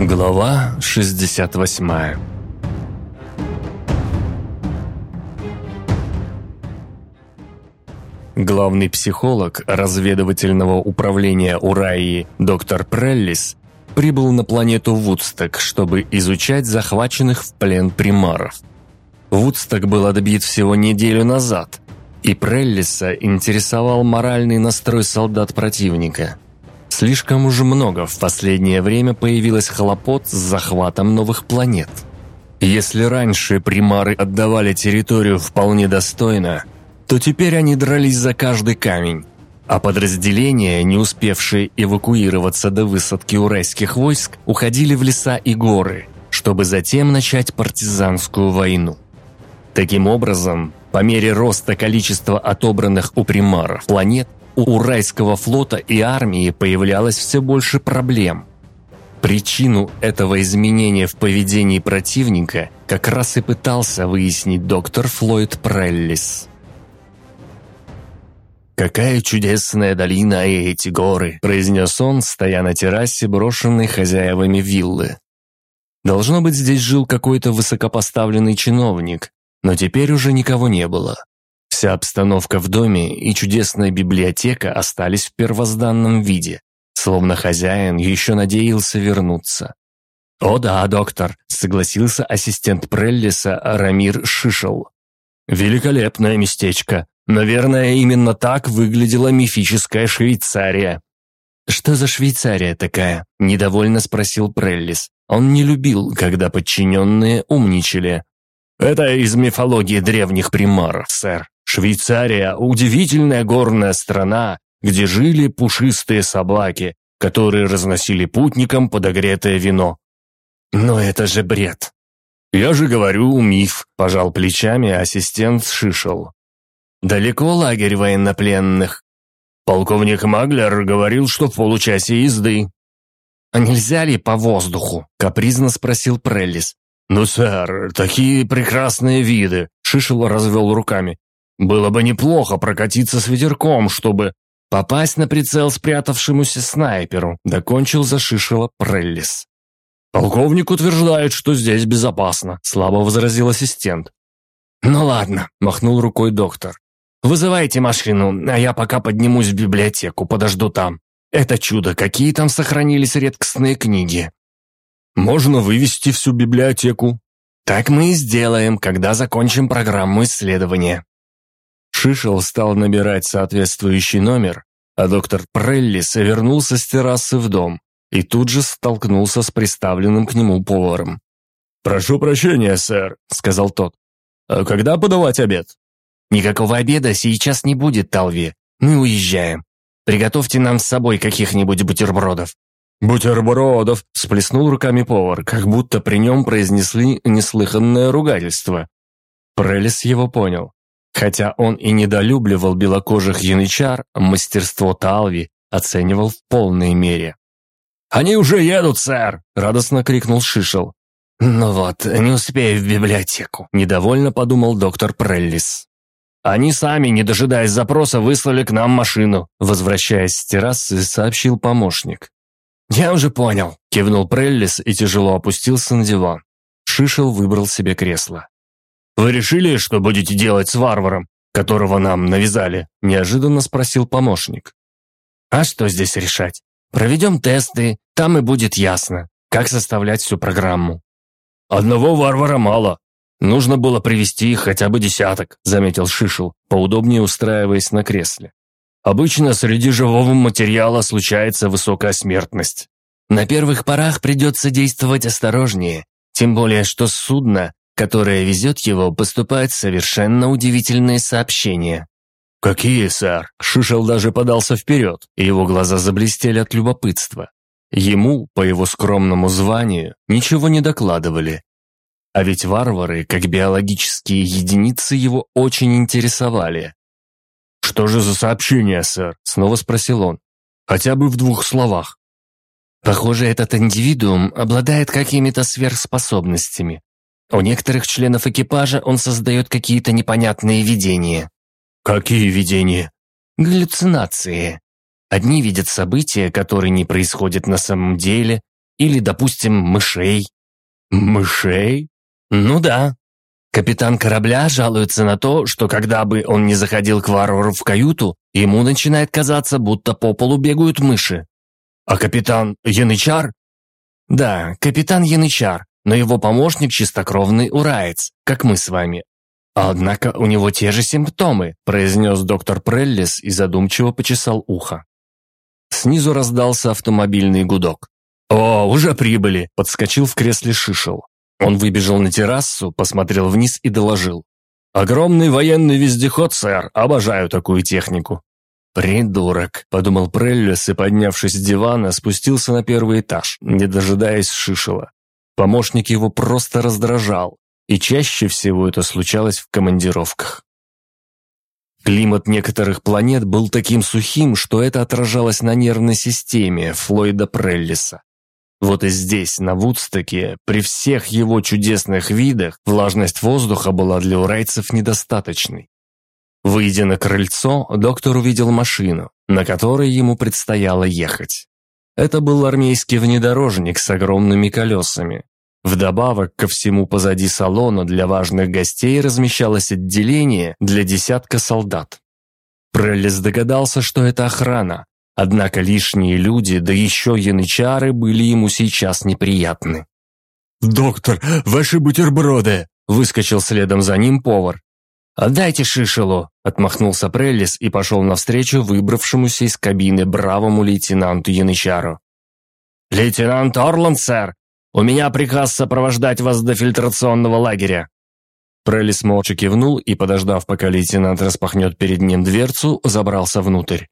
Глава 68 Главный психолог разведывательного управления Ураи доктор Преллис прибыл на планету Вудсток, чтобы изучать захваченных в плен примаров. Вудсток был отбит всего неделю назад, и Преллиса интересовал моральный настрой солдат противника – Слишком уж много в последнее время появилось хлопот с захватом новых планет. Если раньше примары отдавали территорию вполне достойно, то теперь они дрались за каждый камень, а подразделения, не успевшие эвакуироваться до высадки уральских войск, уходили в леса и горы, чтобы затем начать партизанскую войну. Таким образом, по мере роста количества отобранных у примаров планет, у Уральского флота и армии появлялось все больше проблем. Причину этого изменения в поведении противника как раз и пытался выяснить доктор Флойд Преллис. «Какая чудесная долина и эти горы!» – произнес он, стоя на террасе, брошенной хозяевами виллы. Должно быть, здесь жил какой-то высокопоставленный чиновник, но теперь уже никого не было. Вся обстановка в доме и чудесная библиотека остались в первозданном виде, словно хозяин еще надеялся вернуться. «О да, доктор», — согласился ассистент Преллиса Рамир Шишел. «Великолепное местечко. Наверное, именно так выглядела мифическая Швейцария». «Что за Швейцария такая?» – недовольно спросил Преллис. Он не любил, когда подчиненные умничали. «Это из мифологии древних примаров, сэр. Швейцария – удивительная горная страна, где жили пушистые собаки, которые разносили путникам подогретое вино. Но это же бред. Я же говорю, миф, пожал плечами ассистент Шишел. Далеко лагерь военнопленных. Полковник Маглер говорил, что в получасе езды. «А нельзя ли по воздуху?» – капризно спросил Преллис. «Ну, сэр, такие прекрасные виды!» – Шишел развел руками. Было бы неплохо прокатиться с ветерком, чтобы попасть на прицел спрятавшемуся снайперу, докончил зашишила Преллис. «Полковник утверждает, что здесь безопасно», — слабо возразил ассистент. «Ну ладно», — махнул рукой доктор. «Вызывайте машину, а я пока поднимусь в библиотеку, подожду там. Это чудо, какие там сохранились редкостные книги». «Можно вывести всю библиотеку». «Так мы и сделаем, когда закончим программу исследования». Шишел стал набирать соответствующий номер, а доктор Преллис вернулся с террасы в дом и тут же столкнулся с приставленным к нему поваром. «Прошу прощения, сэр», — сказал тот. «А когда подавать обед?» «Никакого обеда сейчас не будет, Талви. Мы уезжаем. Приготовьте нам с собой каких-нибудь бутербродов». «Бутербродов!» – сплеснул руками повар, как будто при нем произнесли неслыханное ругательство. Прелис его понял. Хотя он и недолюбливал белокожих янычар, мастерство Талви оценивал в полной мере. «Они уже едут, сэр!» – радостно крикнул Шишел. «Ну вот, не успею в библиотеку», – недовольно подумал доктор Преллис. «Они сами, не дожидаясь запроса, выслали к нам машину», – возвращаясь с террасы, сообщил помощник. «Я уже понял», – кивнул Преллис и тяжело опустился на диван. Шишел выбрал себе кресло. «Вы решили, что будете делать с варваром, которого нам навязали?» – неожиданно спросил помощник. «А что здесь решать? Проведем тесты, там и будет ясно, как составлять всю программу». «Одного варвара мало. Нужно было привести хотя бы десяток», – заметил Шишел, поудобнее устраиваясь на кресле. «Обычно среди живого материала случается высокая смертность». «На первых порах придется действовать осторожнее, тем более что судно которая везет его, поступают совершенно удивительные сообщения. «Какие, сэр?» Шишел даже подался вперед, и его глаза заблестели от любопытства. Ему, по его скромному званию, ничего не докладывали. А ведь варвары, как биологические единицы, его очень интересовали. «Что же за сообщение, сэр?» – снова спросил он. «Хотя бы в двух словах». Похоже, этот индивидуум обладает какими-то сверхспособностями. У некоторых членов экипажа он создает какие-то непонятные видения. Какие видения? Галлюцинации. Одни видят события, которые не происходят на самом деле, Или, допустим, мышей». «Мышей?» «Ну да. Капитан корабля жалуется на то, что когда бы он не заходил к варвару в каюту, ему начинает казаться, будто по полу бегают мыши. А капитан Янычар? Да, капитан Янычар, но его помощник чистокровный ураец, как мы с вами. Однако у него те же симптомы, произнес доктор Преллис и задумчиво почесал ухо. Снизу раздался автомобильный гудок. «О, уже прибыли!» – подскочил в кресле Шишел. Он выбежал на террасу, посмотрел вниз и доложил. «Огромный военный вездеход, сэр, обожаю такую технику». «Придурок», — подумал Преллис и, поднявшись с дивана, спустился на первый этаж, не дожидаясь Шишела. Помощник его просто раздражал, и чаще всего это случалось в командировках. Климат некоторых планет был таким сухим, что это отражалось на нервной системе Флойда Преллиса. Вот и здесь, на Вудстоке, при всех его чудесных видах, влажность воздуха была для урайцев недостаточной. Выйдя на крыльцо, доктор увидел машину, на которой ему предстояло ехать. Это был армейский внедорожник с огромными колесами. Вдобавок ко всему позади салона для важных гостей размещалось отделение для десятка солдат. Преллис догадался, что это охрана, Однако лишние люди, да еще янычары, были ему сейчас неприятны. «Доктор, ваши бутерброды!» – выскочил следом за ним повар. «Отдайте шишелу!» – отмахнулся Преллис и пошел навстречу выбравшемуся из кабины бравому лейтенанту Янычару. «Лейтенант Орланд, сэр! У меня приказ сопровождать вас до фильтрационного лагеря!» Преллис молча кивнул и, подождав, пока лейтенант распахнет перед ним дверцу, забрался внутрь.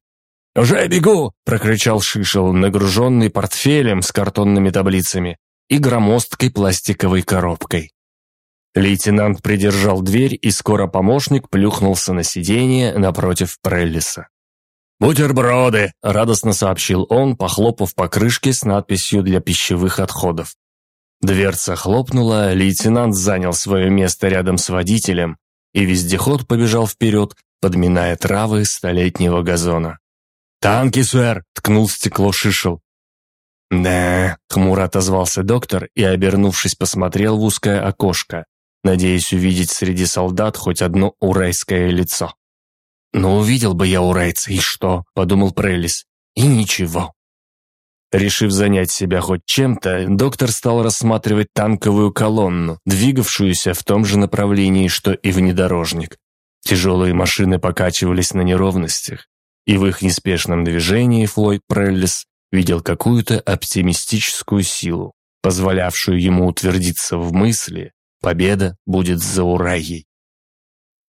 «Уже бегу!» – прокричал Шишел, нагруженный портфелем с картонными таблицами и громоздкой пластиковой коробкой. Лейтенант придержал дверь, и скоро помощник плюхнулся на сиденье напротив Преллиса. «Бутерброды!» – радостно сообщил он, похлопав по крышке с надписью «Для пищевых отходов». Дверца хлопнула, лейтенант занял свое место рядом с водителем, и вездеход побежал вперед, подминая травы столетнего газона. «Танки, сэр!» – ткнул стекло Шишел. «Да», – хмуро отозвался доктор и, обернувшись, посмотрел в узкое окошко, надеясь увидеть среди солдат хоть одно урайское лицо. «Ну, увидел бы я урайца, и что?» – подумал Прелис. «И ничего». Решив занять себя хоть чем-то, доктор стал рассматривать танковую колонну, двигавшуюся в том же направлении, что и внедорожник. Тяжелые машины покачивались на неровностях, и в их неспешном движении Флойд Преллис видел какую-то оптимистическую силу, позволявшую ему утвердиться в мысли «победа будет за Урайей».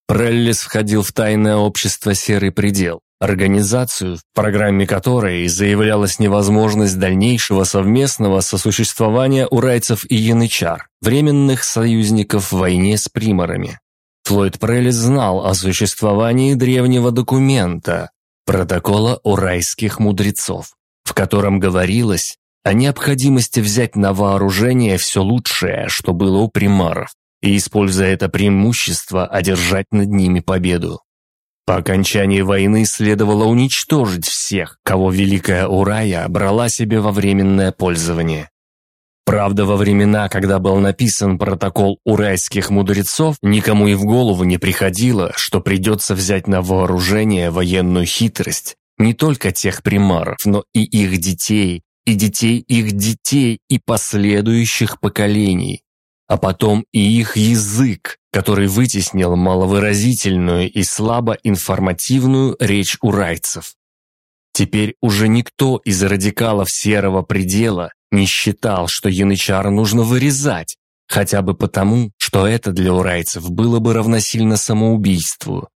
Преллис входил в тайное общество «Серый предел», организацию, в программе которой заявлялась невозможность дальнейшего совместного сосуществования урайцев и янычар, временных союзников в войне с приморами. Флойд Преллис знал о существовании древнего документа, протокола урайских мудрецов, в котором говорилось о необходимости взять на вооружение все лучшее, что было у примаров, и, используя это преимущество, одержать над ними победу. По окончании войны следовало уничтожить всех, кого Великая Урая брала себе во временное пользование. Правда, во времена, когда был написан протокол урайских мудрецов, никому и в голову не приходило, что придется взять на вооружение военную хитрость не только тех примаров, но и их детей, и детей их детей, и последующих поколений, а потом и их язык, который вытеснил маловыразительную и слабо информативную речь урайцев. Теперь уже никто из радикалов серого предела не считал, что янычар нужно вырезать, хотя бы потому, что это для урайцев было бы равносильно самоубийству.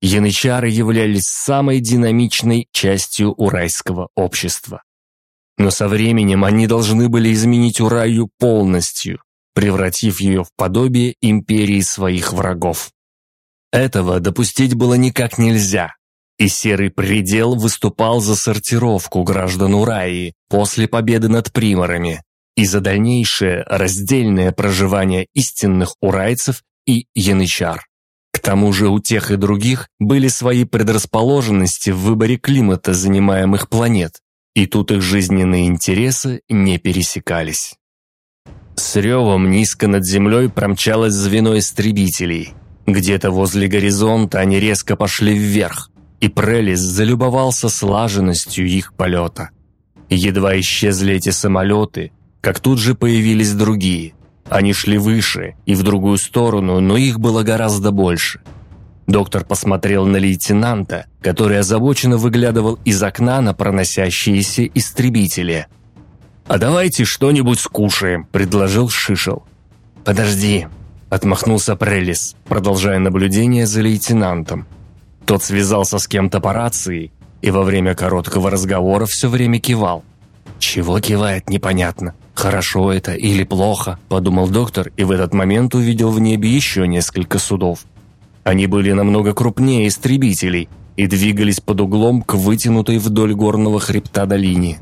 Янычары являлись самой динамичной частью урайского общества. Но со временем они должны были изменить Ураю полностью, превратив ее в подобие империи своих врагов. Этого допустить было никак нельзя, и Серый Предел выступал за сортировку граждан Ураи после победы над приморами и за дальнейшее раздельное проживание истинных урайцев и янычар. К тому же у тех и других были свои предрасположенности в выборе климата занимаемых планет, И тут их жизненные интересы не пересекались. С ревом низко над землей промчалось звено истребителей. Где-то возле горизонта они резко пошли вверх, и Прелис залюбовался слаженностью их полета. Едва исчезли эти самолеты, как тут же появились другие. Они шли выше и в другую сторону, но их было гораздо больше. Доктор посмотрел на лейтенанта, который озабоченно выглядывал из окна на проносящиеся истребители. «А давайте что-нибудь скушаем», – предложил Шишел. «Подожди», – отмахнулся Прелис, продолжая наблюдение за лейтенантом. Тот связался с кем-то по рации и во время короткого разговора все время кивал. «Чего кивает, непонятно. Хорошо это или плохо», – подумал доктор и в этот момент увидел в небе еще несколько судов. Они были намного крупнее истребителей и двигались под углом к вытянутой вдоль горного хребта долине.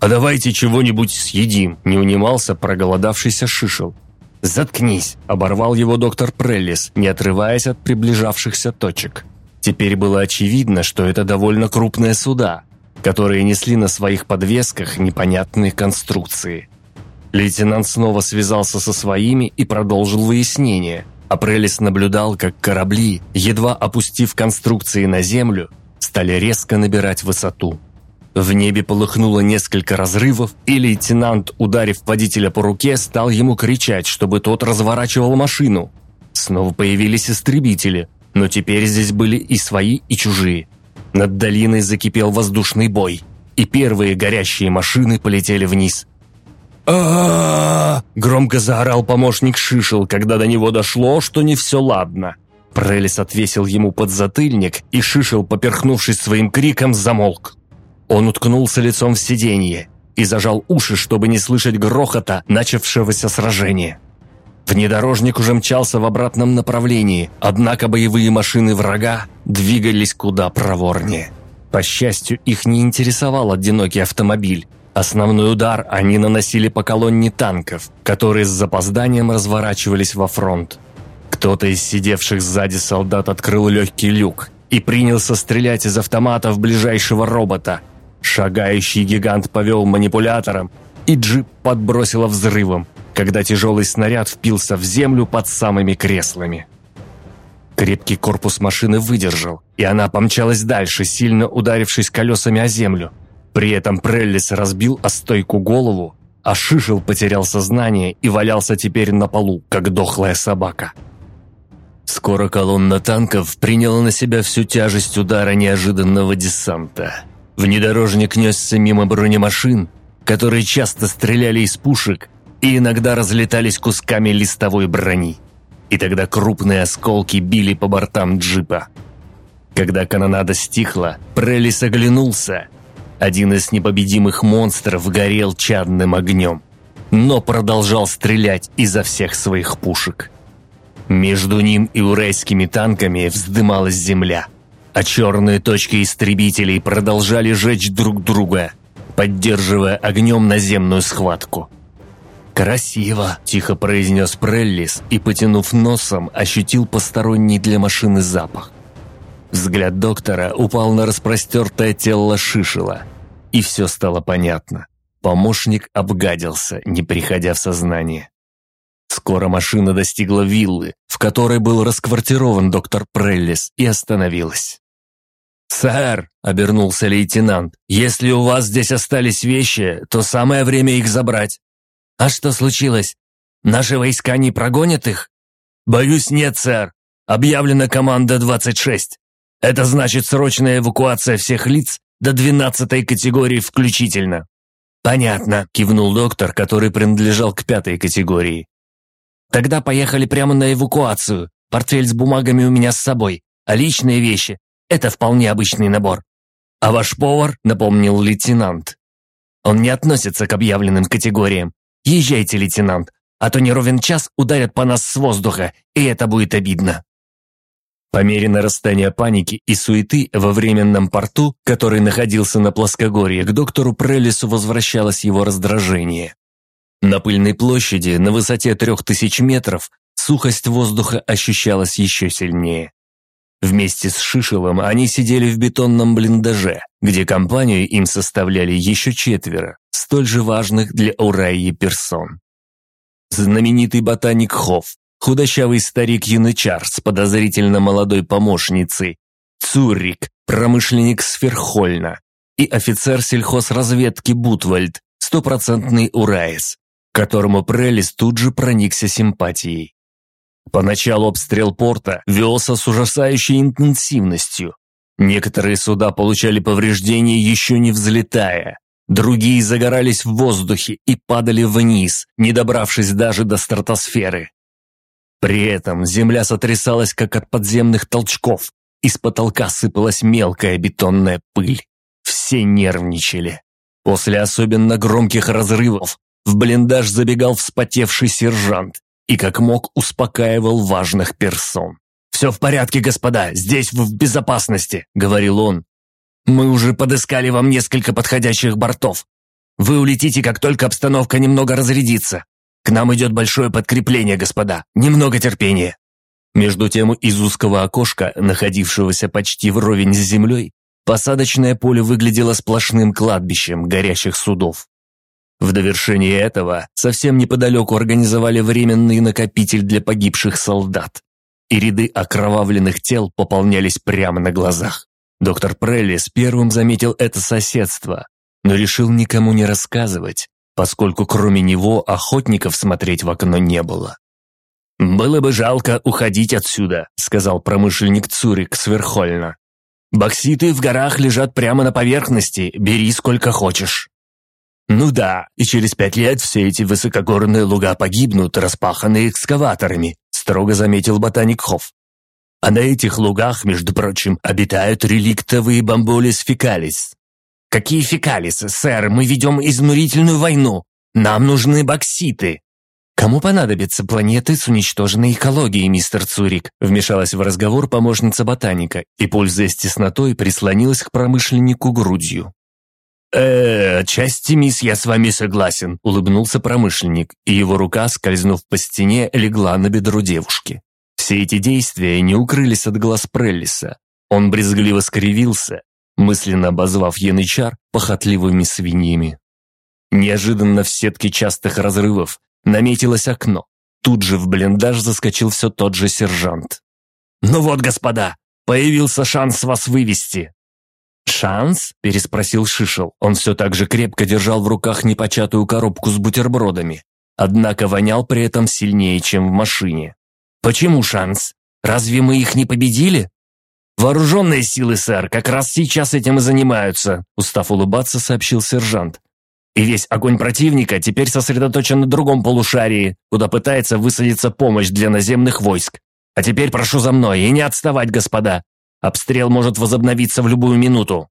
«А давайте чего-нибудь съедим», – не унимался проголодавшийся шишел. «Заткнись», – оборвал его доктор Преллис, не отрываясь от приближавшихся точек. Теперь было очевидно, что это довольно крупные суда, которые несли на своих подвесках непонятные конструкции. Лейтенант снова связался со своими и продолжил выяснение. Апрелис наблюдал, как корабли, едва опустив конструкции на землю, стали резко набирать высоту. В небе полыхнуло несколько разрывов, и лейтенант, ударив водителя по руке, стал ему кричать, чтобы тот разворачивал машину. Снова появились истребители, но теперь здесь были и свои, и чужие. Над долиной закипел воздушный бой, и первые горящие машины полетели вниз. Громко заорал помощник Шишел, когда до него дошло, что не все ладно. Прелис отвесил ему подзатыльник, и Шишел, поперхнувшись своим криком, замолк. Он уткнулся лицом в сиденье и зажал уши, чтобы не слышать грохота начавшегося сражения. Внедорожник уже мчался в обратном направлении, однако боевые машины врага двигались куда проворнее. По счастью, их не интересовал одинокий автомобиль. Основной удар они наносили по колонне танков, которые с запозданием разворачивались во фронт. Кто-то из сидевших сзади солдат открыл легкий люк и принялся стрелять из автомата в ближайшего робота. Шагающий гигант повел манипулятором, и джип подбросило взрывом, когда тяжелый снаряд впился в землю под самыми креслами. Крепкий корпус машины выдержал, и она помчалась дальше, сильно ударившись колесами о землю. При этом Преллис разбил о стойку голову, а Шишел потерял сознание и валялся теперь на полу, как дохлая собака. Скоро колонна танков приняла на себя всю тяжесть удара неожиданного десанта. Внедорожник несся мимо бронемашин, которые часто стреляли из пушек и иногда разлетались кусками листовой брони. И тогда крупные осколки били по бортам джипа. Когда канонада стихла, Прелис оглянулся. Один из непобедимых монстров горел чадным огнем, но продолжал стрелять изо всех своих пушек. Между ним и урейскими танками вздымалась земля, а черные точки истребителей продолжали жечь друг друга, поддерживая огнем наземную схватку. «Красиво!» – тихо произнес Преллис и, потянув носом, ощутил посторонний для машины запах. Взгляд доктора упал на распростертое тело Шишела, и все стало понятно. Помощник обгадился, не приходя в сознание. Скоро машина достигла виллы, в которой был расквартирован доктор Преллис, и остановилась. «Сэр», — обернулся лейтенант, — «если у вас здесь остались вещи, то самое время их забрать». «А что случилось? Наши войска не прогонят их?» «Боюсь, нет, сэр. Объявлена команда 26. Это значит срочная эвакуация всех лиц до 12 категории включительно». «Понятно», – кивнул доктор, который принадлежал к пятой категории. «Тогда поехали прямо на эвакуацию. Портфель с бумагами у меня с собой, а личные вещи – это вполне обычный набор». «А ваш повар?» – напомнил лейтенант. «Он не относится к объявленным категориям. Езжайте, лейтенант, а то не ровен час ударят по нас с воздуха, и это будет обидно». По мере нарастания паники и суеты во временном порту, который находился на плоскогорье, к доктору Прелису возвращалось его раздражение. На пыльной площади, на высоте трех тысяч метров, сухость воздуха ощущалась еще сильнее. Вместе с Шишелом они сидели в бетонном блиндаже, где компанию им составляли еще четверо, столь же важных для Ураи персон. Знаменитый ботаник Хофф, худощавый старик Янычар с подозрительно молодой помощницей, Цурик, промышленник Сферхольна и офицер сельхозразведки Бутвальд, стопроцентный Ураис, которому Прелис тут же проникся симпатией. Поначалу обстрел порта велся с ужасающей интенсивностью. Некоторые суда получали повреждения еще не взлетая, другие загорались в воздухе и падали вниз, не добравшись даже до стратосферы. При этом земля сотрясалась как от подземных толчков, из потолка сыпалась мелкая бетонная пыль. Все нервничали. После особенно громких разрывов в блиндаж забегал вспотевший сержант и как мог успокаивал важных персон. «Все в порядке, господа, здесь вы в безопасности», — говорил он. «Мы уже подыскали вам несколько подходящих бортов. Вы улетите, как только обстановка немного разрядится. К нам идет большое подкрепление, господа. Немного терпения». Между тем из узкого окошка, находившегося почти вровень с землей, посадочное поле выглядело сплошным кладбищем горящих судов. В довершение этого совсем неподалеку организовали временный накопитель для погибших солдат, и ряды окровавленных тел пополнялись прямо на глазах. Доктор Преллис первым заметил это соседство, но решил никому не рассказывать, поскольку кроме него охотников смотреть в окно не было. «Было бы жалко уходить отсюда», — сказал промышленник Цурик сверхольно. «Бокситы в горах лежат прямо на поверхности, бери сколько хочешь». Ну да, и через пять лет все эти высокогорные луга погибнут, распаханные экскаваторами, строго заметил ботаник Хофф. А на этих лугах, между прочим, обитают реликтовые бамболис фекалис. Какие фекалис, сэр, мы ведем изнурительную войну. Нам нужны бокситы. Кому понадобятся планеты с уничтоженной экологией, мистер Цурик? Вмешалась в разговор помощница ботаника и, пользуясь теснотой, прислонилась к промышленнику грудью. «Э, отчасти, мисс, я с вами согласен», — улыбнулся промышленник, и его рука, скользнув по стене, легла на бедро девушки. Все эти действия не укрылись от глаз Преллиса. Он брезгливо скривился, мысленно обозвав янычар похотливыми свиньями. Неожиданно в сетке частых разрывов наметилось окно. Тут же в блиндаж заскочил все тот же сержант. «Ну вот, господа, появился шанс вас вывести. «Шанс?» – переспросил Шишел. Он все так же крепко держал в руках непочатую коробку с бутербродами. Однако вонял при этом сильнее, чем в машине. «Почему шанс? Разве мы их не победили?» «Вооруженные силы, сэр, как раз сейчас этим и занимаются», устав улыбаться, сообщил сержант. «И весь огонь противника теперь сосредоточен на другом полушарии, куда пытается высадиться помощь для наземных войск. А теперь прошу за мной и не отставать, господа. Обстрел может возобновиться в любую минуту.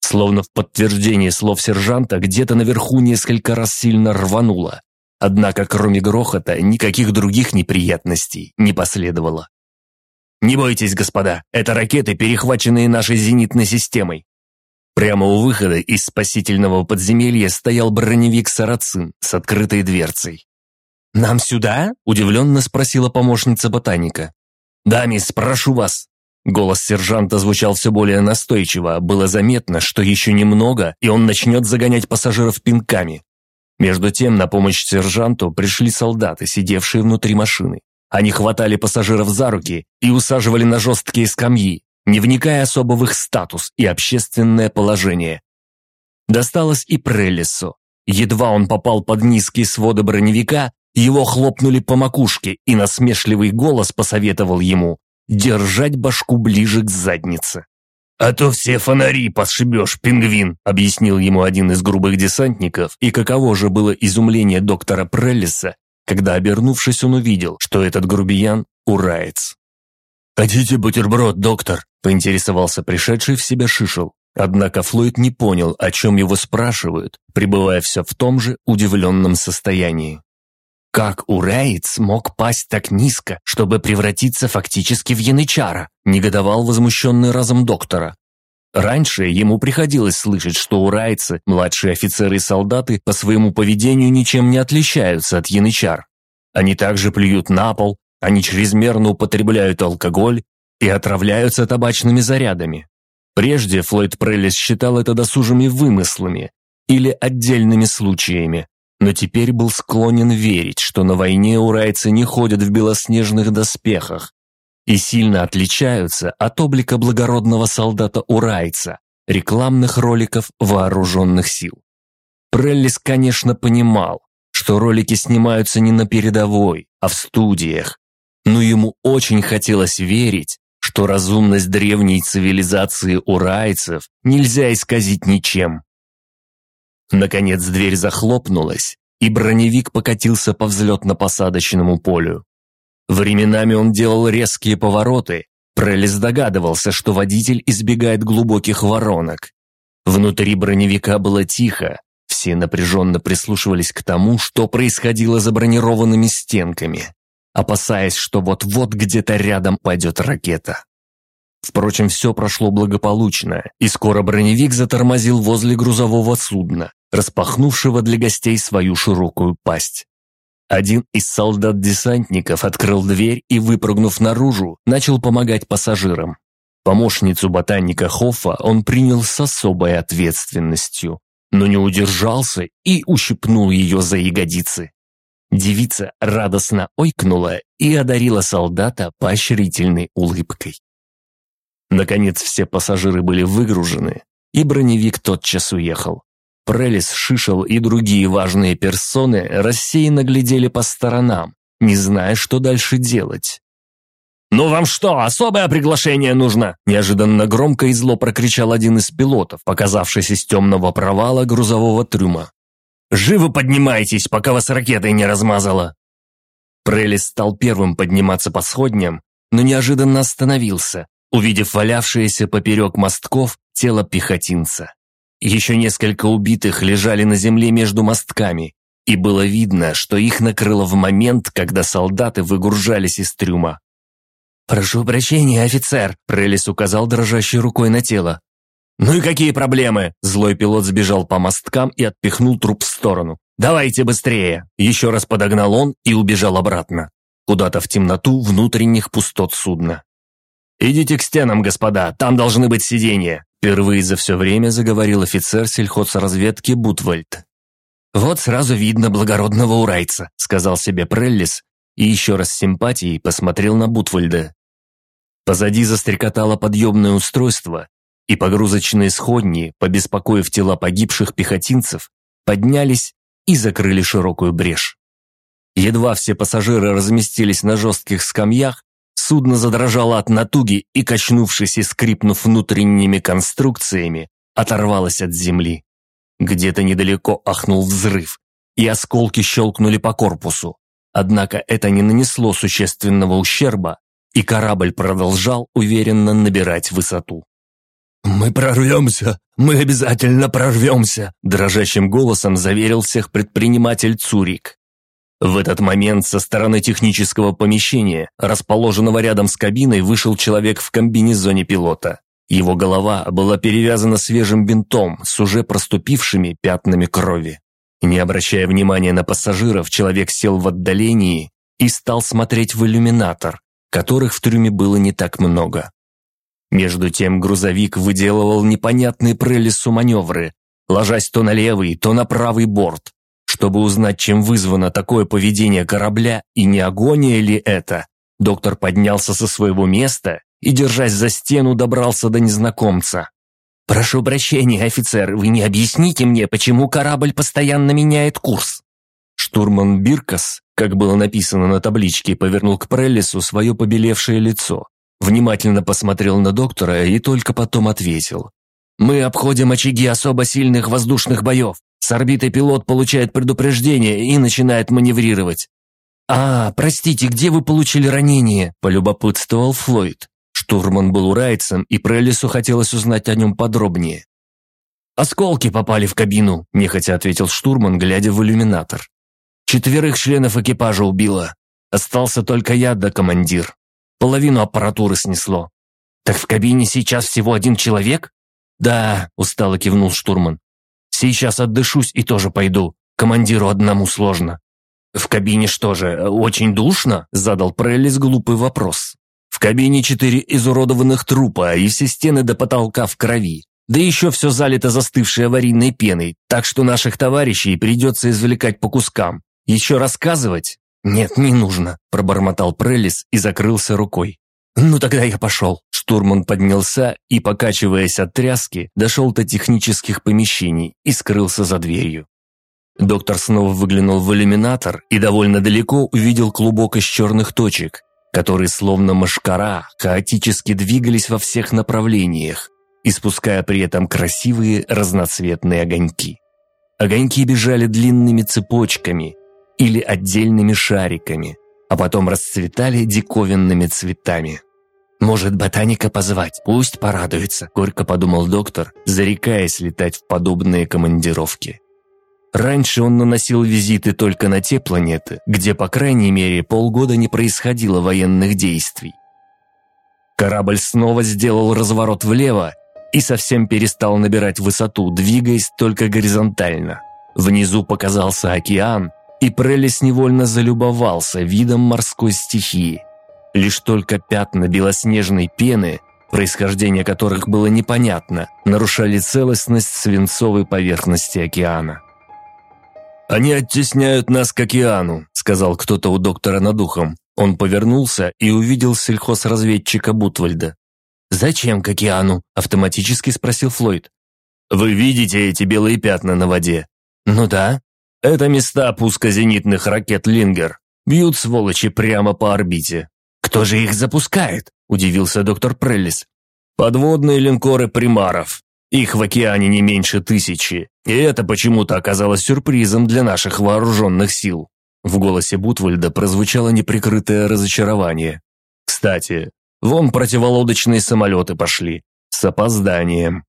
Словно в подтверждение слов сержанта, где-то наверху несколько раз сильно рвануло. Однако, кроме грохота, никаких других неприятностей не последовало. «Не бойтесь, господа, это ракеты, перехваченные нашей зенитной системой». Прямо у выхода из спасительного подземелья стоял броневик «Сарацин» с открытой дверцей. «Нам сюда?» – удивленно спросила помощница ботаника. «Да, мисс, прошу вас», Голос сержанта звучал все более настойчиво, было заметно, что еще немного, и он начнет загонять пассажиров пинками. Между тем на помощь сержанту пришли солдаты, сидевшие внутри машины. Они хватали пассажиров за руки и усаживали на жесткие скамьи, не вникая особо в их статус и общественное положение. Досталось и Преллису. Едва он попал под низкие своды броневика, его хлопнули по макушке, и насмешливый голос посоветовал ему держать башку ближе к заднице. «А то все фонари подшибешь, пингвин», — объяснил ему один из грубых десантников, и каково же было изумление доктора Преллиса, когда, обернувшись, он увидел, что этот грубиян — ураец. «Хотите бутерброд, доктор?» — поинтересовался пришедший в себя Шишел. Однако Флойд не понял, о чем его спрашивают, пребывая все в том же удивленном состоянии. Как Уреец мог пасть так низко, чтобы превратиться фактически в янычара, негодовал возмущенный разум доктора. Раньше ему приходилось слышать, что урайцы, младшие офицеры и солдаты, по своему поведению ничем не отличаются от янычар. Они также плюют на пол, они чрезмерно употребляют алкоголь, и отравляются табачными зарядами. Прежде Флойд Преллис считал это досужими вымыслами или отдельными случаями, но теперь был склонен верить, что на войне урайцы не ходят в белоснежных доспехах и сильно отличаются от облика благородного солдата-урайца, рекламных роликов вооруженных сил. Преллис, конечно, понимал, что ролики снимаются не на передовой, а в студиях, но ему очень хотелось верить, что разумность древней цивилизации урайцев нельзя исказить ничем. Наконец дверь захлопнулась, и броневик покатился по взлетно-посадочному полю. Временами он делал резкие повороты, Прелис догадывался, что водитель избегает глубоких воронок. Внутри броневика было тихо, все напряженно прислушивались к тому, что происходило за бронированными стенками, опасаясь, что вот-вот где-то рядом пойдет ракета. Впрочем, все прошло благополучно, и скоро броневик затормозил возле грузового судна, распахнувшего для гостей свою широкую пасть. Один из солдат-десантников открыл дверь и, выпрыгнув наружу, начал помогать пассажирам. Помощницу ботаника Хоффа он принял с особой ответственностью, но не удержался и ущипнул ее за ягодицы. Девица радостно ойкнула и одарила солдата поощрительной улыбкой. Наконец все пассажиры были выгружены, и броневик тотчас уехал. Прелис, Шишел и другие важные персоны рассеянно глядели по сторонам, не зная, что дальше делать. «Ну вам что, особое приглашение нужно?» Неожиданно громко и зло прокричал один из пилотов, показавшись из темного провала грузового трюма. «Живо поднимайтесь, пока вас ракетой не размазало!» Прелис стал первым подниматься по сходням, но неожиданно остановился, увидев валявшееся поперек мостков тело пехотинца. Еще несколько убитых лежали на земле между мостками, и было видно, что их накрыло в момент, когда солдаты выгружались из трюма. «Прошу прощения, офицер», — Прелис указал дрожащей рукой на тело. «Ну и какие проблемы?» Злой пилот сбежал по мосткам и отпихнул труп в сторону. «Давайте быстрее!» Еще раз подогнал он и убежал обратно. Куда-то в темноту внутренних пустот судна. «Идите к стенам, господа, там должны быть сиденья!» Впервые за все время заговорил офицер сельхозразведки Бутвальд. «Вот сразу видно благородного урайца», — сказал себе Преллис, и еще раз с симпатией посмотрел на Бутвальда. Позади застрекотало подъемное устройство, и погрузочные сходни, побеспокоив тела погибших пехотинцев, поднялись и закрыли широкую брешь. Едва все пассажиры разместились на жестких скамьях, Судно задрожало от натуги и, качнувшись и скрипнув внутренними конструкциями, оторвалось от земли. Где-то недалеко ахнул взрыв, и осколки щелкнули по корпусу. Однако это не нанесло существенного ущерба, и корабль продолжал уверенно набирать высоту. «Мы прорвемся! Мы обязательно прорвемся!» дрожащим голосом заверил всех предприниматель Цурик. В этот момент со стороны технического помещения, расположенного рядом с кабиной, вышел человек в комбинезоне пилота. Его голова была перевязана свежим бинтом с уже проступившими пятнами крови. Не обращая внимания на пассажиров, человек сел в отдалении и стал смотреть в иллюминатор, которых в трюме было не так много. Между тем грузовик выделывал непонятные прелесу маневры, ложась то на левый, то на правый борт, чтобы узнать, чем вызвано такое поведение корабля и не агония ли это, доктор поднялся со своего места и, держась за стену, добрался до незнакомца. «Прошу прощения, офицер, вы не объясните мне, почему корабль постоянно меняет курс?» Штурман Биркас, как было написано на табличке, повернул к Преллису свое побелевшее лицо, внимательно посмотрел на доктора и только потом ответил. «Мы обходим очаги особо сильных воздушных боев. С орбиты пилот получает предупреждение и начинает маневрировать. «А, простите, где вы получили ранение?» – полюбопытствовал Флойд. Штурман был урайцем, и Прелису хотелось узнать о нем подробнее. «Осколки попали в кабину», – нехотя ответил штурман, глядя в иллюминатор. «Четверых членов экипажа убило. Остался только я да командир. Половину аппаратуры снесло». «Так в кабине сейчас всего один человек?» «Да», – устало кивнул штурман. Сейчас отдышусь и тоже пойду. Командиру одному сложно». «В кабине что же, очень душно?» – задал Преллис глупый вопрос. В кабине четыре изуродованных трупа, и все стены до потолка в крови. Да еще все залито застывшей аварийной пеной, так что наших товарищей придется извлекать по кускам. Еще рассказывать? Нет, не нужно, пробормотал Преллис и закрылся рукой. «Ну тогда я пошел». Штурман поднялся и, покачиваясь от тряски, дошел до технических помещений и скрылся за дверью. Доктор снова выглянул в иллюминатор и довольно далеко увидел клубок из черных точек, которые словно мошкара хаотически двигались во всех направлениях, испуская при этом красивые разноцветные огоньки. Огоньки бежали длинными цепочками или отдельными шариками, а потом расцветали диковинными цветами. «Может, ботаника позвать? Пусть порадуется», – горько подумал доктор, зарекаясь летать в подобные командировки. Раньше он наносил визиты только на те планеты, где, по крайней мере, полгода не происходило военных действий. Корабль снова сделал разворот влево и совсем перестал набирать высоту, двигаясь только горизонтально. Внизу показался океан, и Прелис невольно залюбовался видом морской стихии. Лишь только пятна белоснежной пены, происхождение которых было непонятно, нарушали целостность свинцовой поверхности океана. «Они оттесняют нас к океану», — сказал кто-то у доктора над ухом. Он повернулся и увидел сельхозразведчика Бутвальда. «Зачем к океану?» – автоматически спросил Флойд. «Вы видите эти белые пятна на воде?» «Ну да». «Это места пуска зенитных ракет «Лингер». Бьют сволочи прямо по орбите». «Кто же их запускает?» – удивился доктор Преллис. «Подводные линкоры примаров. Их в океане не меньше тысячи. И это почему-то оказалось сюрпризом для наших вооруженных сил». В голосе Бутвальда прозвучало неприкрытое разочарование. «Кстати, Вон противолодочные самолеты пошли. С опозданием.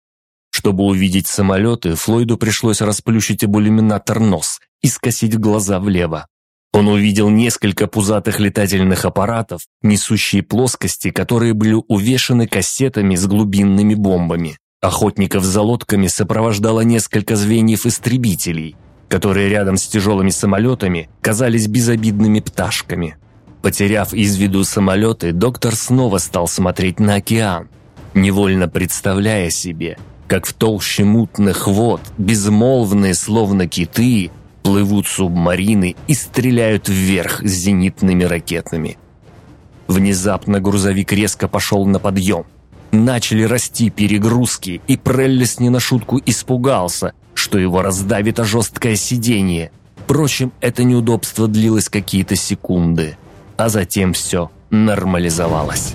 Чтобы увидеть самолеты, Флойду пришлось расплющить об иллюминатор нос и скосить глаза влево. Он увидел несколько пузатых летательных аппаратов, несущие плоскости, которые были увешаны кассетами с глубинными бомбами. Охотников за лодками сопровождало несколько звеньев истребителей, которые рядом с тяжелыми самолетами казались безобидными пташками. Потеряв из виду самолеты, доктор снова стал смотреть на океан, невольно представляя себе, как в толще мутных вод, безмолвные, словно киты, плывут субмарины и стреляют вверх зенитными ракетами. Внезапно грузовик резко пошел на подъем. Начали расти перегрузки, и Преллис не на шутку испугался, что его раздавит о жесткое сиденье. Впрочем, это неудобство длилось какие-то секунды – а затем все нормализовалось.